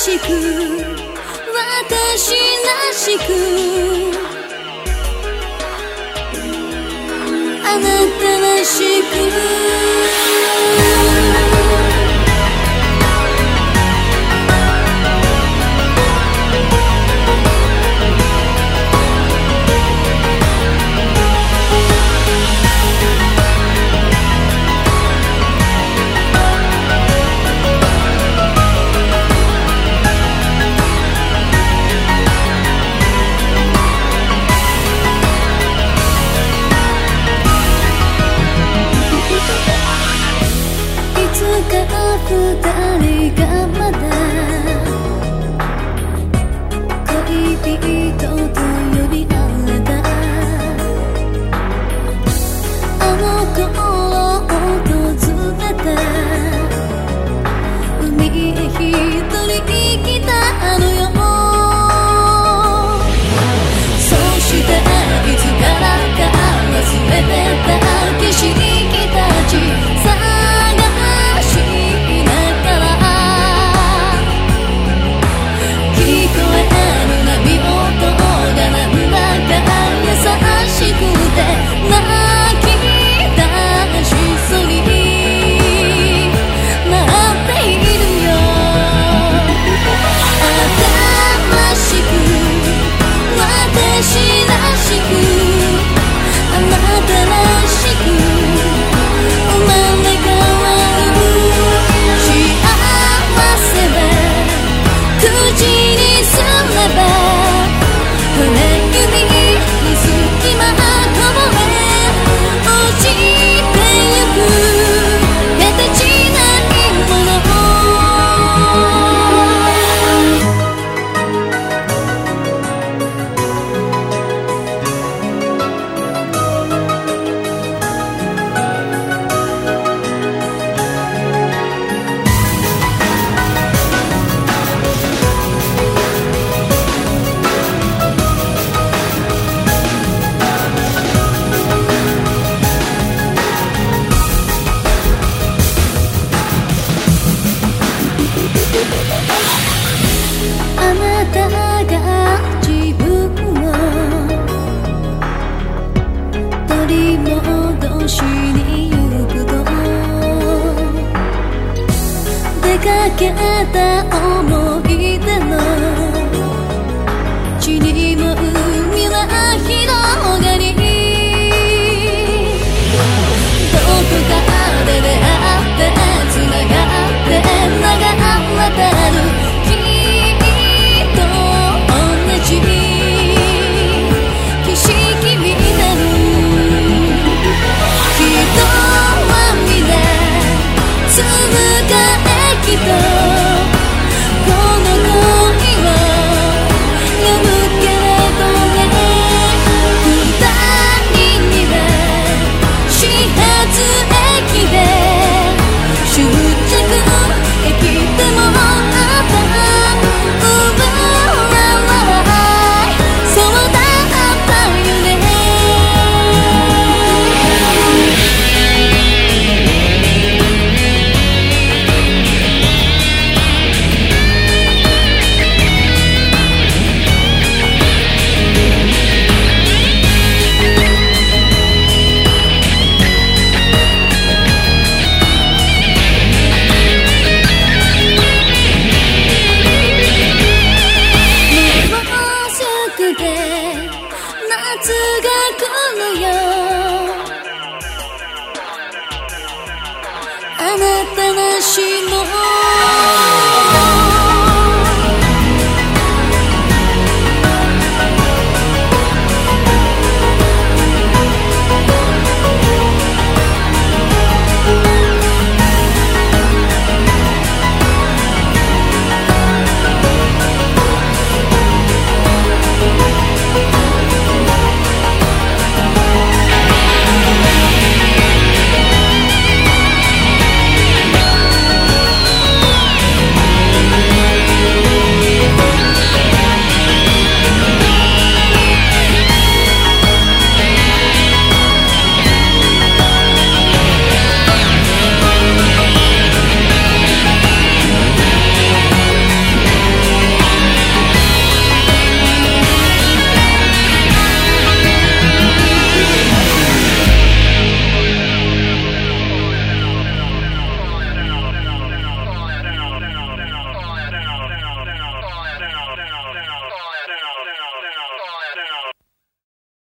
しく私らしく。あなたらしく。た想い许诺